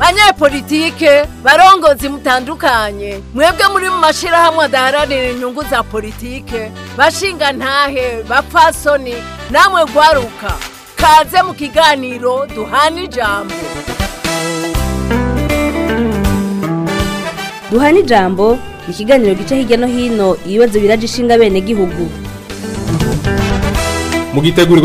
abanyepolitike barongozi mutandukanye mwebwe muri mu mashyirahamwe adaharanira inyungu za politike bashinga ntahe bapfasoni namwe gwaruka kaze mu kiganiro duhana ijambo duhana ijambo ikiganiro gica hirya no hino ibibazo biraje ishinga bene gihugu mu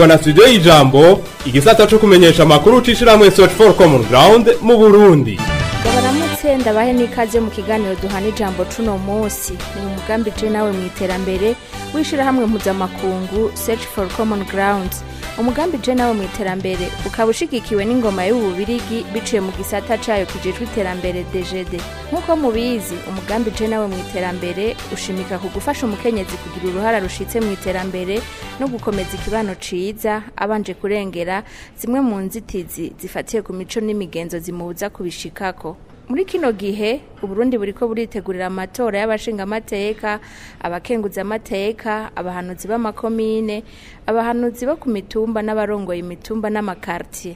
na studio y'ijambo igisata cyo kumenyesha amakuru cy'ishyirahamwe search for common ground mu burundi baramutse ndabahe n'ikaze mu kiganiro duhana ijambo cuno munsi ni umugambi je nawe mu iterambere w'ishyirahamwe mpuzamakungu search for common grounds umugambi je nawe mu iterambere ukaba ushigikiwe n'ingoma y'ububirigi biciye mu gisata cayo kijejwe iterambere DGD nk'uko mubizi umugambi je nawe mu iterambere ushimika ku gufasha umukenyezi kugira uruhare rushitse mu iterambere no gukomeza ikibano ciza abanje kurengera zimwe mu nzitizi zifatiye ku mico n'imigenzo zimubuza kubishikako muri kino gihe uburundi buriko buritegurira amatora y'abashingamateka abakenguza amateka abahanuzi b'amakomine abahanuzi bo ku mitumba n'abarongoye imitumba n'amakartier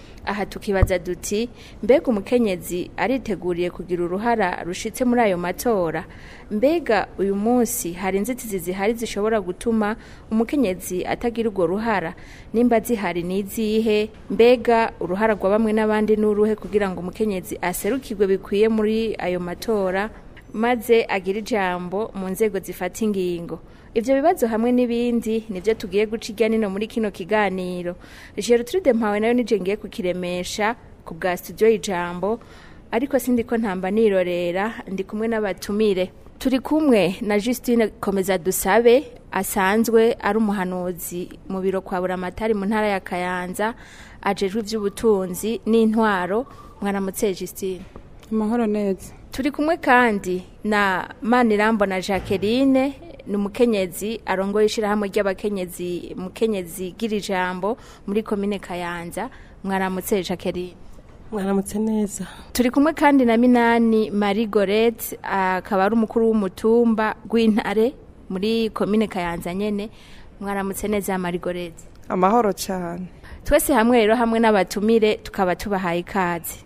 aha tukibaza duti mbega umukenyezi ariteguriye kugira uruhara rushitse muri ayo matora mbega uyu munsi hari inzitizi zihari zishobora gutuma umukenyezi atagira urwo ruhara n’imbazi zihari n'izihe mbega uruhara rwa bamwe n'abandi n'uruhe kugira ngo umukenyezi aserukirwe bikwiye muri ayo matora maze agira ijambo mu nzego zifata ingingo ibyo bibazo hamwe n'ibindi nibyo tugiye guca nino muri kino kiganiro Gertrude mpawe nayo nije ngiye kukiremesha ku bwa studio ijambo ariko sindi ko ntamba nirorera ndi kumwe n'abatumire turi kumwe na Justine komeza dusabe asanzwe ari umuhanuzi mu biro kwa buramatari mu ntara ya kayanza ajejwe iby'ubutunzi n'intwaro mwaramutse Justine amahoro neza turi kumwe kandi na Manirambo na Jacqueline numukenyezi arongoye ishyirahamwe ry'abakenyezi mukenyezi gira muri komine kayanza mwaramutse Jacqueline mwaramutse neza turi kumwe kandi na minani marie akaba ari umukuru w'umutumba gw’intare muri komine kayanza nyine mwaramutse neza marie amahoro cyane twese hamwe rero hamwe n'abatumire tukaba tubahaye ikaze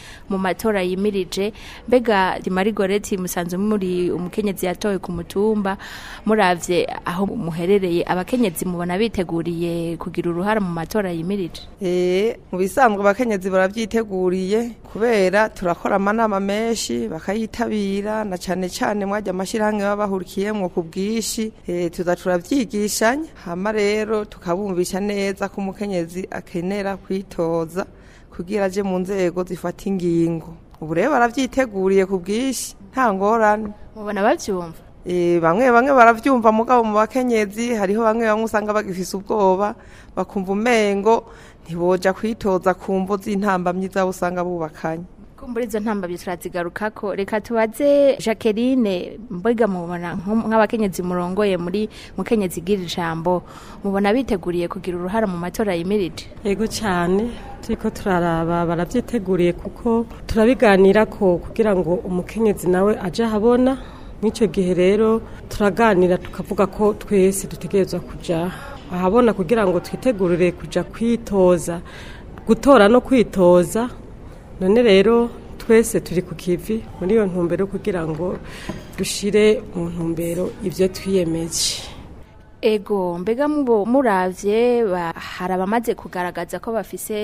mu matora yimirije mbega marigoreti musanze muri umukenyezi yatowe ku mutumba murabye aho muherereye abakenyezi mubona biteguriye kugira uruhara mu matora yimirije eh, mu bisanzwe abakenyezi barabyiteguriye kubera turakora amanama menshi bakayitabira na cyane cyane mwajya amashyirahamwe baba bahurikiyemo ku bwinshi eh, tuza hama rero tukabumvisha neza ko umukenyezi akenera kwitoza kugira aje mu nzego zifata ingingo ubu rero barabyiteguriye ku bwinshi nta ngorane mubona babyumva eh, bamwe bamwe barabyumva mugabo mu bakenyezi hariho bamwe bamwe usanga bagifise ubwoba bakumva umengo ntiboja kwitoza ku mvo z'intambamyi zabo usanga bubakanye kumbura izo ntambabye turazigaruka ko reka tubaze jacqueline mbega mubona nk'abakenyezi murongoye muri mukenyezi gira ijambo mubona biteguriye kugira uruhare mu matora yimirije yego cyane turiko turaraba barabyiteguriye kuko turabiganira ko kugira ngo umukenyezi nawe aje ahabona mw'icyo gihe rero turaganira tukavuga ko twese dutegerezwa kujya ahabona kugira ngo twitegurire kujya kwitoza gutora no kwitoza none rero twese turi ku kivi muri iyo ntumbero kugira ngo dushire mu ntumbero ibyo twiyemeje ego mbega murabye hari abamaze kugaragaza ko bafise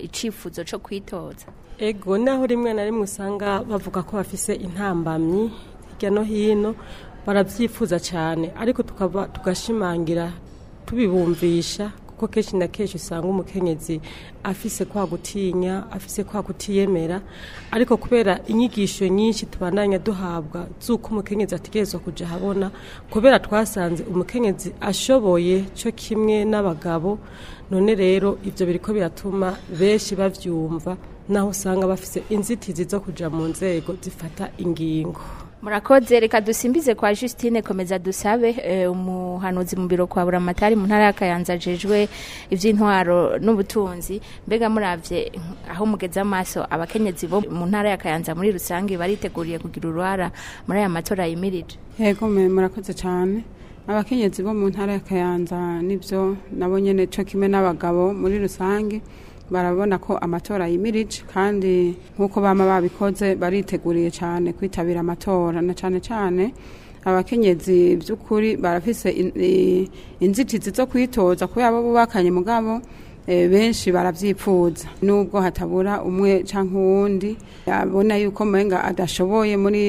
icyifuzo cyo kwitoza ego naho rimwe na rimwe usanga bavuga ko bafise intambamyi hirya no hino barabyifuza cyane ariko tugashimangira tubibumvisha kuko kenshi na kenshi usanga umukenyezi afise kwa gutinya afise kwa kutiyemera ariko kubera inyigisho nyinshi tubandanya duhabwa z'uko umukenyezi ategerezwa kujya ahabona kubera twasanze umukenyezi ashoboye cyo kimwe n'abagabo none rero ibyo biri ko biratuma benshi babyumva naho usanga bafise inzitizi zo kujya mu nzego zifata ingingo murakoze reka dusimbize kwa Justine komeza dusabe eh, umuhanuzi mu biro kwa buramatari mu ntara y'akayanza jejwe iby'intwaro n'ubutunzi mbega murabye aho mugeze amaso abakenyezi bo mu ntara y'akayanza muri rusange bariteguriye kugira uruhara muri aya matora yimirije yego murakoze cyane abakenyezi bo mu ntara y'akayanza nibyo nabo nyine cyo kimwe n'abagabo muri rusange barabona ko amatora yimirije kandi nk'uko bama babikoze bariteguriye cyane kwitabira amatora na cyane cyane abakenyezi by'ukuri barafise inzitizi zo kwitoza kubera bo bubakanye mugabo eh, benshi barabyipfuza nubwo hatabura umwe cyangwa uwundi yabona yuko murenga adashoboye muri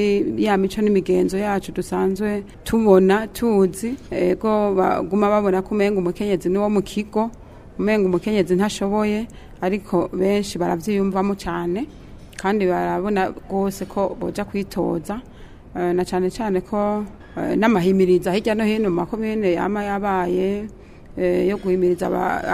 ya mico n'imigenzo yacu dusanzwe tubona tuzi ego eh, baguma babona ko umurenga umukenyezi n'uwo mu kigo umenga umukenyezi ntashoboye ariko benshi barabyiyumvamo cyane kandi barabona rwose ko bajya kwitoza eh, na cyane cyane ko eh, n'amahimiriza hirya no hino mu makomine yaba yabaye eh, yo guhimiriza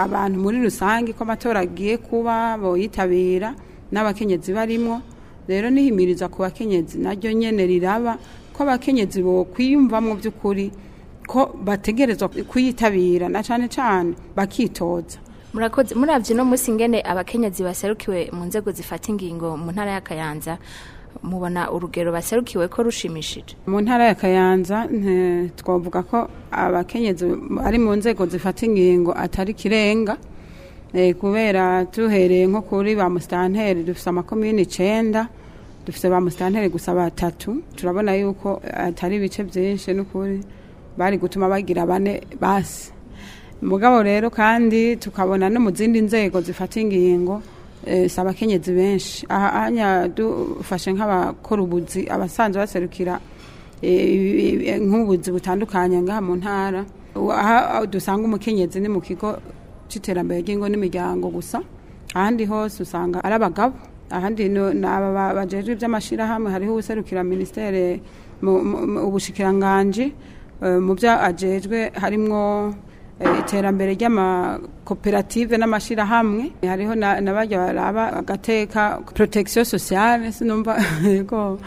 abantu muri rusange ko amatora agiye kuba yitabira n'abakenyezi barimo rero nihimiriza ku bakenyezi naryo nyine riraba ko abakenyezi bo kwiyumvamo by'ukuri ko bategerezwa kuyitabira na cyane cyane bakitoza murakoze murabye no munsi ngene abakenyezi baserukiwe mu nzego zifata ingingo mu ntara ya Kayanza mubona urugero baserukiwe ko rushimishije mu ntara ya Kayanza twavuga ko abakenyezi ari mu nzego zifata ingingo atari kirenga e, kubera tuhereye nko kuri ba musitanteri dufite amakomini icyenda dufite ba musitanteri gusa batatu turabona yuko atari ibice byinshi n'ukuri bari gutuma bagira bane basi mugabo rero kandi tukabona no mu zindi nzego zifata ingingo eh, si abakenyezi benshi aha dufashe nk'abakora ubuzi abasanzwe baserukira eh, eh, nk'ubuzi butandukanye ngaha mu ntara aha dusanga umukenyezi ni mu kigo cy'iterambere ry'ingo n'imiryango gusa ahandi hose usanga ari abagabo ahandi ni aba bajejwe iby'amashyirahamwe hariho ubuserukira minisiteri ubushyikiranganji Eh, mu byo ajejwe harimo eh, iterambere ry'amakoperative n'amashyirahamwe hariho n'abajya baraba agateka protection sociale sinumva yego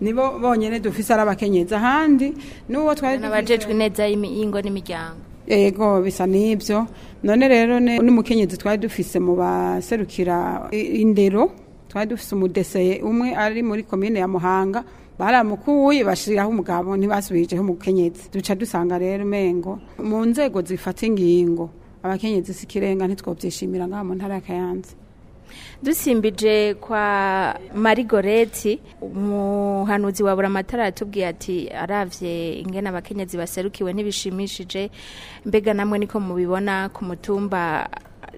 nibo bonyine dufise ari abakenyezi ahandi n'uwo twari n'abajejwe neza y'ingo n'imiryango yego bisa n'ibyo none rero n'umukenyezi twari dufise mu baserukira indero twari dufise umudeseye umwe ari muri komine ya muhanga baramukuye bashiriraho umugabo ntibasubijeho umukenyezi duca dusanga rero umengo mu nzego zifata ingingo abakenyezi sikirenga ntitwobyishimira ngaha mu ntara ya kayanza dusimbije kwa marigoreti umuhanuzi wa buramatara yatubwiye ati arabye ingene abakenyezi baserukiwe ntibishimishije mbega namwe niko mubibona ku mutumba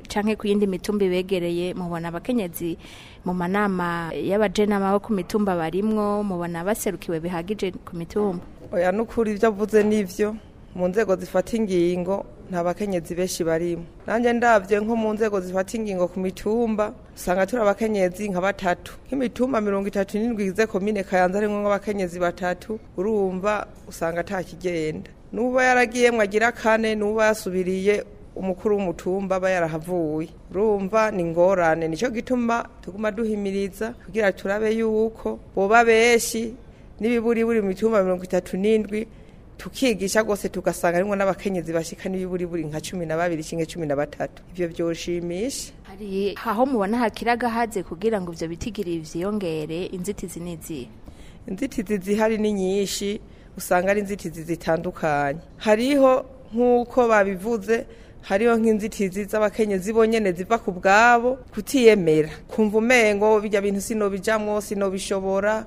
cyangwa ku yindi mitumba begereye mubona abakenyezi mu manama y'abajenama bo ku mitumba barimwo mubona baserukiwe bihagije ku mitumba oya n'ukuri ibyo avuze n'ibyo mu nzego zifata ingingo nta bakenyezi benshi barimo nanjye ndabyo nko mu nzego zifata ingingo ku mitumba usanga turi abakenyezi nka batatu nk'imitumba mirongo itatu n'indwi igize komine kayanza harimo nk'abakenyezi batatu urumva usanga atakigenda n'uba yaragiyemo agira kane n'uba yasubiriye umukuru w'umutumba aba yarahavuye urumva ni ingorane nicyo gituma tuguma duhimiriza kugira turabe yuko boba benshi n'ibiburi buri mu mitumba mirongo itatu n'indwi tukigisha rwose tugasanga harimo n'abakenyezi bashika buri nka cumi na babiri kimwe cumi na batatu ibyo byoshimisha hari aho mubona hakiraga haze kugira ngo ibyo bitigiri byiyongere inzitizi n’izi inzitizi zihari ni nyinshi usanga ari inzitizi zitandukanye hariho nk'uko babivuze hariho nk'inzitizi z'abakenyezi bonyene ziva ku bwabo kutiyemera kumva umengo bijya bintu sinobijamwo sinobishobora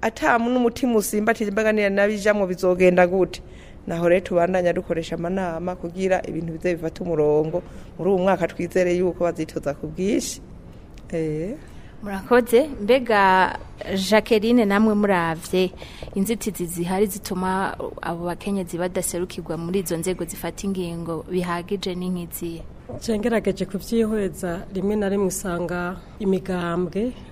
atamu n'umutima usimba ati mbaganira nabijamo bizogenda gute naho rero tubandanya dukoresha amanama kugira ibintu bize bifata umurongo muri uwo mwaka twizere yuko bazitoza ku bwinshi eh. murakoze mbega jacqueline namwe murabye inzitizi zihari zituma abo bakenyezi badaserukirwa muri izo nzego zifata ingingo bihagije n'inkiziye nshingerageje kubyihweza rimwe na rimwe usanga imigambwe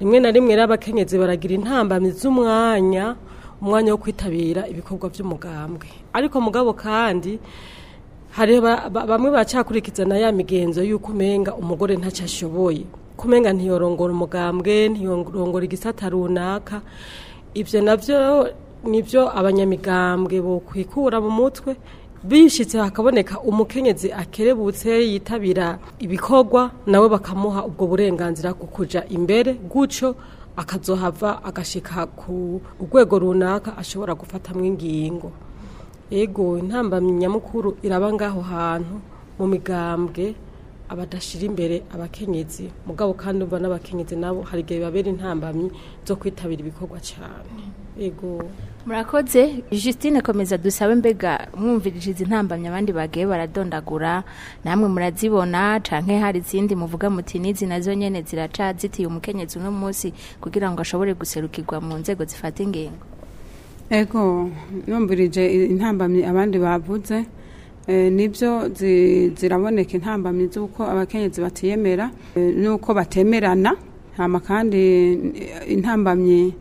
rimwe na rimwe rero abakenyezi baragira intambamyi z'umwanya umwanya wo kwitabira ibikorwa by'umugambwe ariko mugabo kandi hari bamwe baracyakurikiza na ya migenzo y'uko umenga umugore ntacyo ashoboye kumenga ntiyorongora umugambwe ntiyorongora igisata runaka ibyo nabyo nibyo abanyamigambwe bo kwikura mu mutwe bishitse hakaboneka umukenyezi akerebutse yitabira ibikorwa nawe bakamuha ubwo burenganzira ku kuja imbere gutyo akazohava agashika ku rwego runaka ashobora gufata ingingo Ego intambamyi nyamukuru iraba ngaho hantu mu migambwe abadashira imbere abakenyezi mugabo kandi umva n'abakenyezi nabo hari igihe bibabera intambamyi zo kwitabira ibikorwa cyane yego murakoze Justine komeza dusabe mbega mwumvirije izi ntambamye abandi bagiye baradondagura namwe murazibona canke hari izindi muvuga muti n'izi nazo nyene ziraca zitiye umukenyezi uno munsi kugira ngo ashobore guserukirwa mu nzego zifata ingingo ego numvirije intambamye abandi bavuze e, nibyo ziraboneka intambamyi z'uko abakenyezi batiyemera e, n'uko batemerana hama kandi e, intambamyi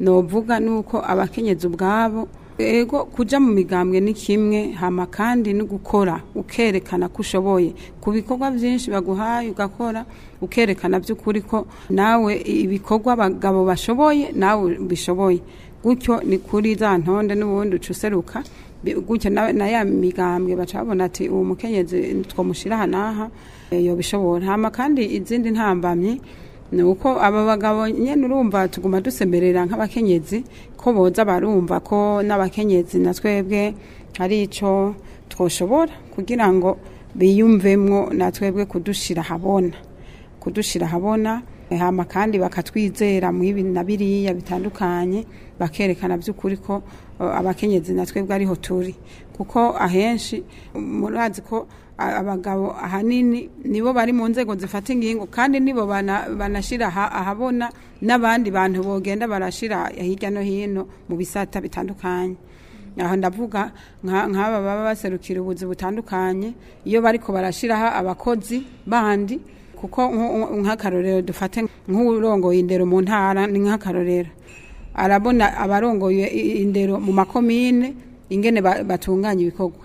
novuga nuko abakenyezi ubwabo ego kuja mu migambwe ni kimwe hama kandi no gukora ukerekana ko ushoboye ku bikorwa byinshi baguhaye ugakora ukerekana by'ukuri ko nawe ibikorwa abagabo bashoboye nawe bishoboye gutyo ni kuri za ntonde n'ubundi ucuseruka gutyo na ya migambwe bacabona ati uwo mukenyezi twamushyira aha n'aha yobishobora hama kandi izindi ntambamye ni uko aba bagabo nyine urumva tuguma dusemerera nk'abakenyezi ko boza barumva ko n'abakenyezi na twebwe hari icyo twashobora kugira ngo biyumvemo na twebwe kudushira habona kudushira habona hama kandi bakatwizera mu ibi na biriya bitandukanye bakerekana by'ukuri ko abakenyezi na twebwe ariho turi kuko ahenshi murazi ko abagabo ahanini nibo bari mu nzego zifata ingingo kandi nibo banashyira ahabona n'abandi bantu bogenda barashira hirya no hino mu bisata bitandukanye aho ndavuga nk'aba baba baserukira ubuzi butandukanye iyo bariko barashyiraho abakozi bandi kuko nk'akarorero dufate nk'urongoye indero mu ntara ni nk'akarorero arabona abarongoye indero mu makomine ingene batunganya ibikorwa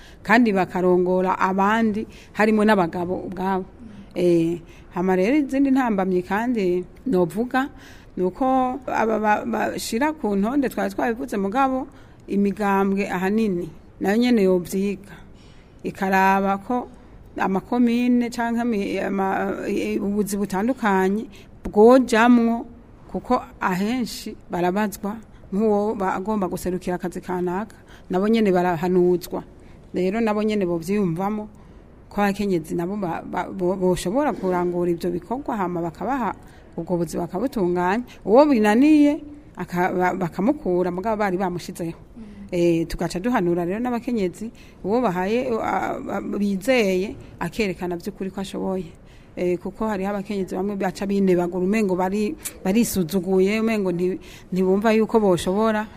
kandi bakarongora abandi harimo n'abagabo ubwabo mm. eh hama rero izindi ntambamye kandi novuga nuko aba bashira ku ntonde twari twabivuze mugabo imigambwe ahanini nayo nyene yobyiga ikaraba ko amakomine cyangwa ubuzi butandukanye bwojamwo kuko ahenshi barabazwa nk'uwo agomba guserukira akazi kanaka nabo nyine barahanuzwa rero nabo nyine bobyiyumvamo ko abakenyezi nabo bashobora kurangura ibyo bikorwa hama bakabaha ubwo buzi bakabutunganya uwo binaniye bakamukura mugabo bari bamushizeho mm. eh, tugaca duhanura rero n'abakenyezi uwo bahaye bizeye akerekana by'ukuri ko ashoboye Eh, kuko hariho abakenyezi bamwe baca binebagura umengo barisuzuguye umengo ntibumva yuko boshobora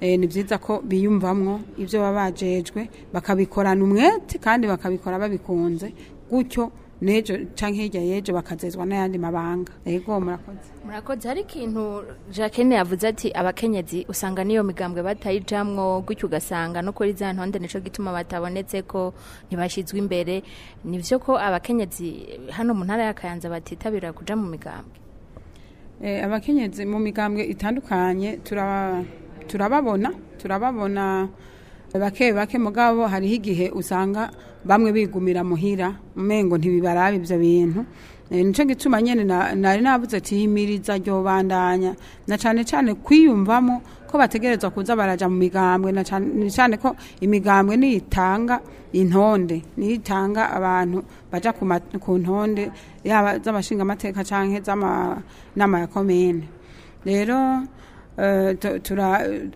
eh, ni byiza ko biyumvamo ibyo baba bajejwe bakabikorana umwete kandi bakabikora babikunze gutyo n'ejo cyangwa hirya y'ejo bakazezwa n'ayandi mabanga yego murakoze murakoze hari ikintu jacqueline yavuze ati abakenyezi usanga n'iyo migambwe batayijamwo gutyo ugasanga no kuri za ntonde nicyo gituma batabonetse ko ntibashyizwe imbere ni byo ko abakenyezi hano mu ntara y'akayanza batitabira kuja mu migambwe eh, abakenyezi mu migambwe itandukanye turababona turababona bake bake mugabo hari igihe usanga bamwe bigumira muhira umengo ntibibarabe ibyo bintu eh, nico gituma nyene nari nabuze ati himiriza ryobandanya na cane cane kwiyumvamo ko bategerezwa kuza baraja mu migambwe na cane cane ko imigambwe niyitanga intonde niyitanga abantu baja ku ntonde yaba z'amashinga amateka canke z'amanama ya komene rero Eh,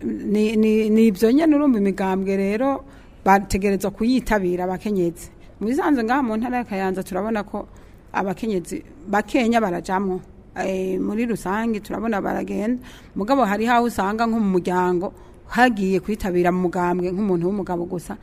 ni ibyo nyine urumva imigambwe rero bategereza kuyitabira abakenyezi mu bisanzwe ngaha mu ntara ya turabona ko abakenyezi bakenya barajamwo eh, muri rusange turabona baragenda mugabo hari aho usanga nko mu muryango hagiye kwitabira mugambwe nk'umuntu w'umugabo gusa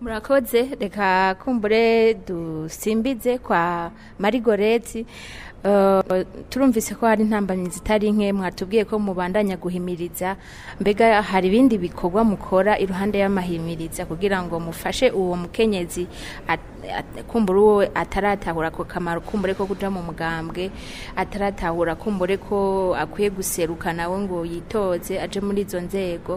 murakoze reka kumbure dusimbize kwa marigoreti uh, turumvise ko hari intambamyi zitari nke mwatubwiye ko mubandanya guhimiriza mbega hari ibindi bikorwa mukora iruhande y'amahimiriza kugira ngo mufashe uwo mukenyezi kumbura uwo ataratahura ako kamaro kumbure ko kuja mu mugambwe ataratahura kumbure ko akwiye guseruka nawe ngo yitoze aje muri izo nzego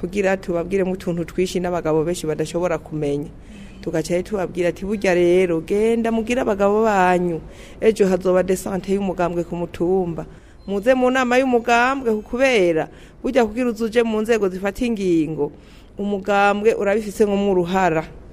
kugira tubabwiremo utuntu twinshi n'abagabo benshi badashobora kumenya tugacaye tubabwira ati burya rero genda mubwire abagabo banyu ejo hazoba desante y'umugambwe ku mutumba muze mu nama y'umugambwe kubera burya kugira uzuje mu nzego zifata ingingo umugambwe urabifise nko mu ruhara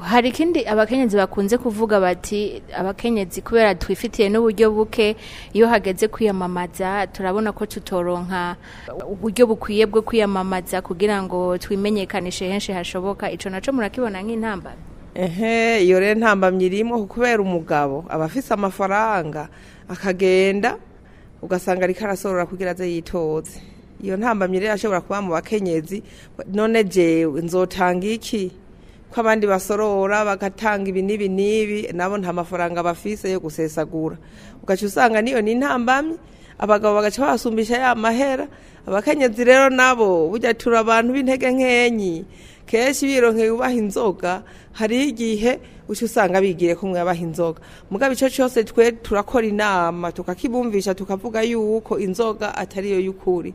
hari ikindi abakenyezi bakunze kuvuga bati abakenyezi kubera twifitiye n'uburyo buke iyo hageze kwiyamamaza turabona ko tutoronka uburyo bukwiye bwo kwiyamamaza kugira ngo twimenyekanishe henshi hashoboka ico nacyo murakibona nk'intambamyi ehe iyo rero intambamyi irimo kubera umugabo abafise amafaranga akagenda ugasanga ariko arasorora kugira aze yitoze iyo ntamba rero ashobora kuba mu bakenyezi none je nzotanga iki ko abandi basorora bagatanga ibi n'ibi n'ibi nabo nta mafaranga bafise yo gusesagura ugaca usanga niyo ni intambamyi abagabo bagaca basumbisha ya mahera abakenyezi rero nabo burya tura abantu b'intege nkenyi kenshi bironkeye ubaha inzoga hari igihe uca usanga bigire ko mwabaha inzoga mugabo icyo cyose twe turakora inama tukakibumvisha tukavuga yuko inzoga atariyo y'ukuri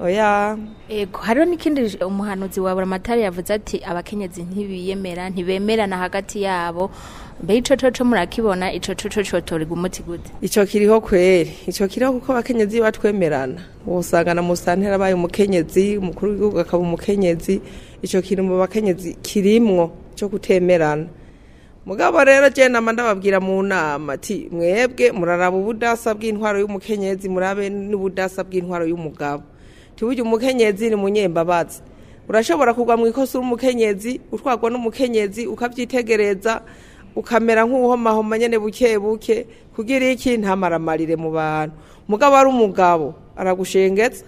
oya yego hariho n'ikindi umuhanuzi wa buramatari yavuze ati abakenyezi ntibiyemera ntibemerana hagati yabo mbe ico murakibona ico coco cotorega umuti gute ico kiriho kweri ico kiriho kuko abakenyezi batwemerana usanga na musantera abaye umukenyezi umukuru w'igihugu akaba umukenyezi ico kiri mu bakenyezi kirimwo cyo gutemerana mugabo rero je nama ndababwira mu nama ati mwebwe muraraba ubudasa bw'intwaro y'umukenyezi murabe n'ubudasa bw'intwaro y'umugabo tiburya umukenyezi ni munyembabazi urashobora kugwa mu ikosa uri umukenyezi utwagwa n'umukenyezi ukabyitegereza ukamera nk'uwuhomahoma nyine buke buke kugira iki ntamaramarire mu bantu umugabo ari umugabo aragushengetsa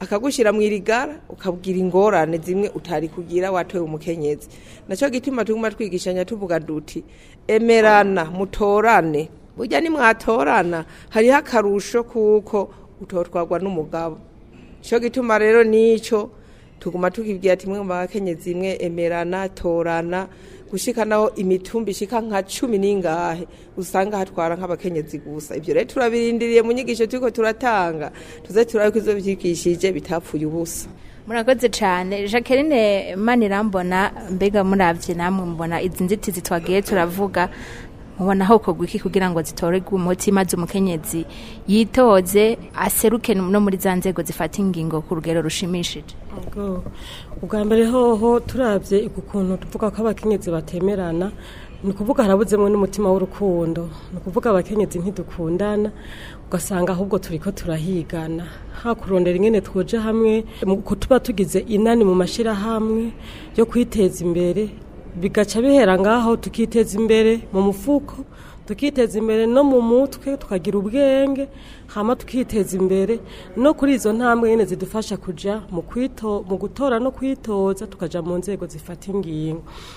akagushyira mu irigara ukabwira ingorane zimwe utari kugira watoye umukenyezi nacyo gituma tuguma twigishanya tuvuga duti emerana mutorane burya nimwatorana hariho akarusho kuko utotwagwa n'umugabo nicyo gituma rero n'icyo tuguma tukibwira ati mwe mu bakenyezi imwe emerana torana gushika imitumba ishika nka cumi n'ingahe usanga hatwara nk'abakenyezi gusa ibyo rero turabirindiriye mu nyigisho turiko turatanga tuze turabe ko izo byigishije bitapfuye ubusa murakoze cyane jacqueline manirambona mbega murabye namwe mubona izi nzitizi twagiye turavuga mubona aho iki kugira ngo zitorerwe umuti maze umukenyezi yitoze aseruke no muri za zifata ingingo ku rugero rushimishije ubwa mbere hoho turabye ukuntu tuvuga ko abakenyezi batemerana ni ukuvuga harabuzemo n'umutima w'urukundo ni ukuvuga abakenyezi ntidukundana ugasanga ahubwo turi ko turahigana hakurondera ingene twuje hamwe kutuba tugize inani mu mashyirahamwe yo kwiteza imbere bigaca bihera ngaho tukiteza imbere mu mufuko tukiteza imbere no mu mutwe tukagira ubwenge hama tukiteza imbere no kuri izo ntambwe nyine zidufasha kujya mu gutora no kwitoza tukajya mu nzego zifata ingingo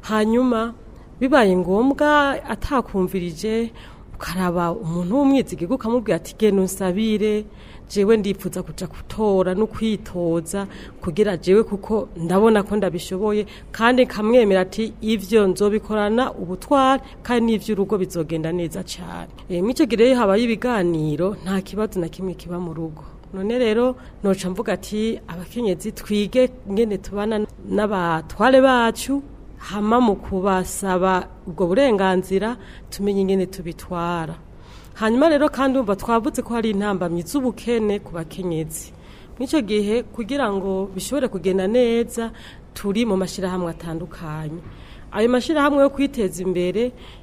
hanyuma bibaye ngombwa atakumvirije ukaraba umuntu w'umwizigi ukamubwira ati genda unsabire jewe ndipfuza kuja gutora no kwitoza kugira jewe kuko ndabona ko ndabishoboye kandi kamwemera ati ivyo nzobikorana ubutware kandi n'ivyo urugo bizogenda neza cyane e, eh, mico gireyo habaye ibiganiro nta kibazo na kimwe kiba mu rugo none rero noca mvuga ati abakenyezi twige ngene tubana n'abatware bacu hama mu kubasaba ubwo burenganzira tumenye ingene tubitwara hanyuma rero kandi wumva twabutse ko hari intambamyi z'ubukene ku bakenyezi icyo gihe kugira ngo bishobore kugenda neza turi mu mashyirahamwe atandukanye ayo mashyirahamwe yo kwiteza imbere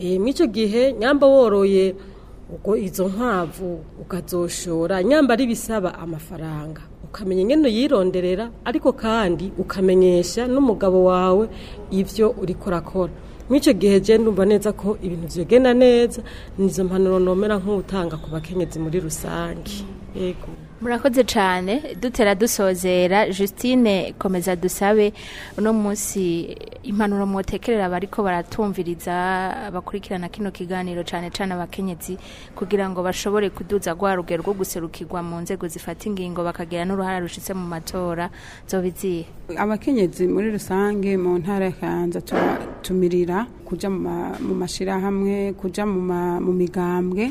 eh, muri icyo gihe nyamba woroye ubwo izo nkwavu ukazoshora nyamba ari bisaba amafaranga ukamenya ingene uyironderera ariko kandi ukamenyesha n'umugabo wawe ibyo uri kurakora nk'icyo gihe genda numva neza ko ibintu byegenda neza nizo mpanuro nomera nk'utanga ku bakenyezi muri rusange yego murakoze cyane dutera dusozera Justine komeza dusabe uno munsi impanuro mwotekerera bariko baratumviriza bakurikirana kino kiganiro cyane cyane abakenyezi kugira ngo bashobore kuduza rwaro rwo guserukirwa mu nzego zifata ingingo bakagira n’uruhare rushitse mu matora zobiziye abakenyezi muri rusange mu ntara ya Kanza tumirira kuja mu mashirahamwe kujya mu migambwe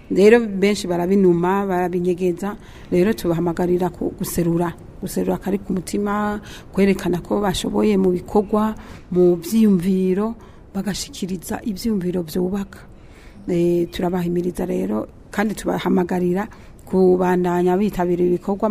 rero benshi barabinuma barabinyegeza rero tubahamagarira guserura guserura akari ku mutima kwerekana ko bashoboye mu bikorwa mu byiyumviro bagashikiriza ibyiyumviro byubaka eh, turabahimiriza rero kandi tubahamagarira kubandanya bitabira ibikorwa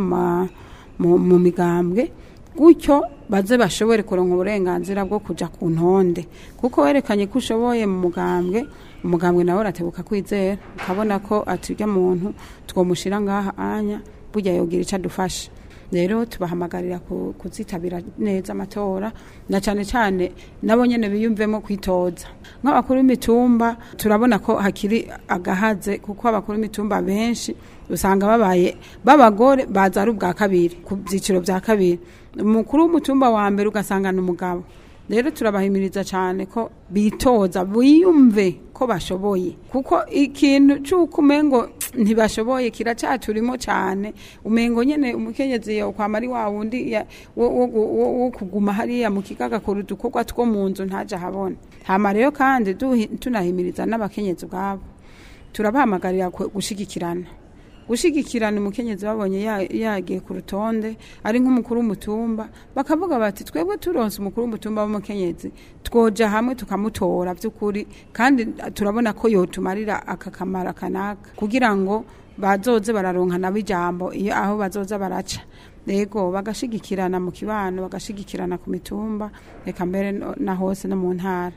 mu migambwe gutyo baze bashobore kuronka uburenganzira bwo kujya ku ntonde kuko werekanye ko ushoboye mu mugambwe umugambwe nawe aratebuka kwizera ukabona ko aturya muntu twomushira ngaha anya burya yogira icyo adufasha rero tubahamagarira kuzitabira neza amatora na cyane cyane nabo nyine biyumvemo kwitoza nk'abakuru b'imitumba turabona ko hakiri agahaze kuko abakuru b'imitumba benshi usanga babaye b'abagore baza ari ubwa kabiri ku byiciro bya kabiri umukuru w'umutumba wa mbere ugasanga ni umugabo rero turabahimiriza cyane ko bitoza biyumve ko bashoboye kuko ikintu cy'uko umengo ntibashoboye kiracaturimo cyane umengo nyine umukenyezi kwamari wa wundi wo kuguma hariya mu kigaga akora udukorwa two mu nzu ntajya ahabona hama rero kandi tunahimiriza n'abakenyezi ubwabo turabahamagarira gushyigikirana gushigikirana umukenyezi babonye yagiye ku rutonde ari nk'umukuru w'umutumba bakavuga bati twebwe turonse umukuru w'umutumba w'umukenyezi twoja hamwe tukamutora by'ukuri kandi turabona ko yotumarira aka kamaro kanaka kugira ngo bazoze bararonka nabo iyo aho bazoza baraca yego bagashigikirana mu kibano bagashigikirana ku mitumba reka mbere na hose no mu ntara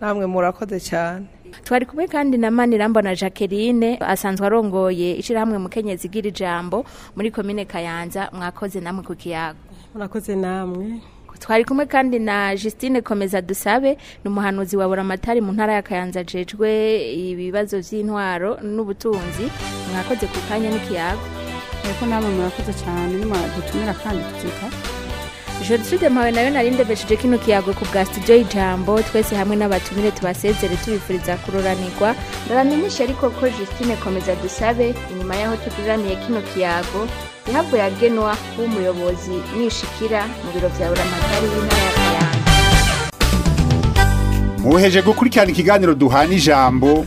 namwe murakoze cyane twari kumwe kandi na Maniramba na Jacqueline asanzwe arongoye ishyirahamwe mukenyezi zigiri ijambo muri komine Kayanza mwakoze namwe ku kiyago murakoze namwe twari kumwe kandi na Justine Komeza Dusabe numuhanuzi wa Buramatari mu ntara ya Kayanza jejwe ibibazo by'intwaro n'ubutunzi mwakoze ku kanya n'ikiyago Eko namwe murakoze cyane nimudutumira kandi tuzita jenoside mpawe nayo nari kino kiyago ku bwa studio y'ijambo twese hamwe n'abatumire tubasezere tubifuriza kururanirwa ndaramenyesha ariko ko Justine komeza dusabe inyuma y'aho tuguraniye kino kiyago ihabwo yagenwa w'umuyobozi nishikira mu biro bya buramatari w'intara ya kayanza muheje gukurikirana ikiganiro duhana ijambo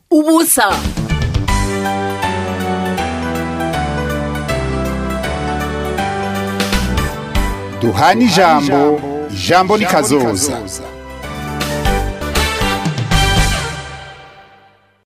ubusa duhana ijambo ijambo rikazoza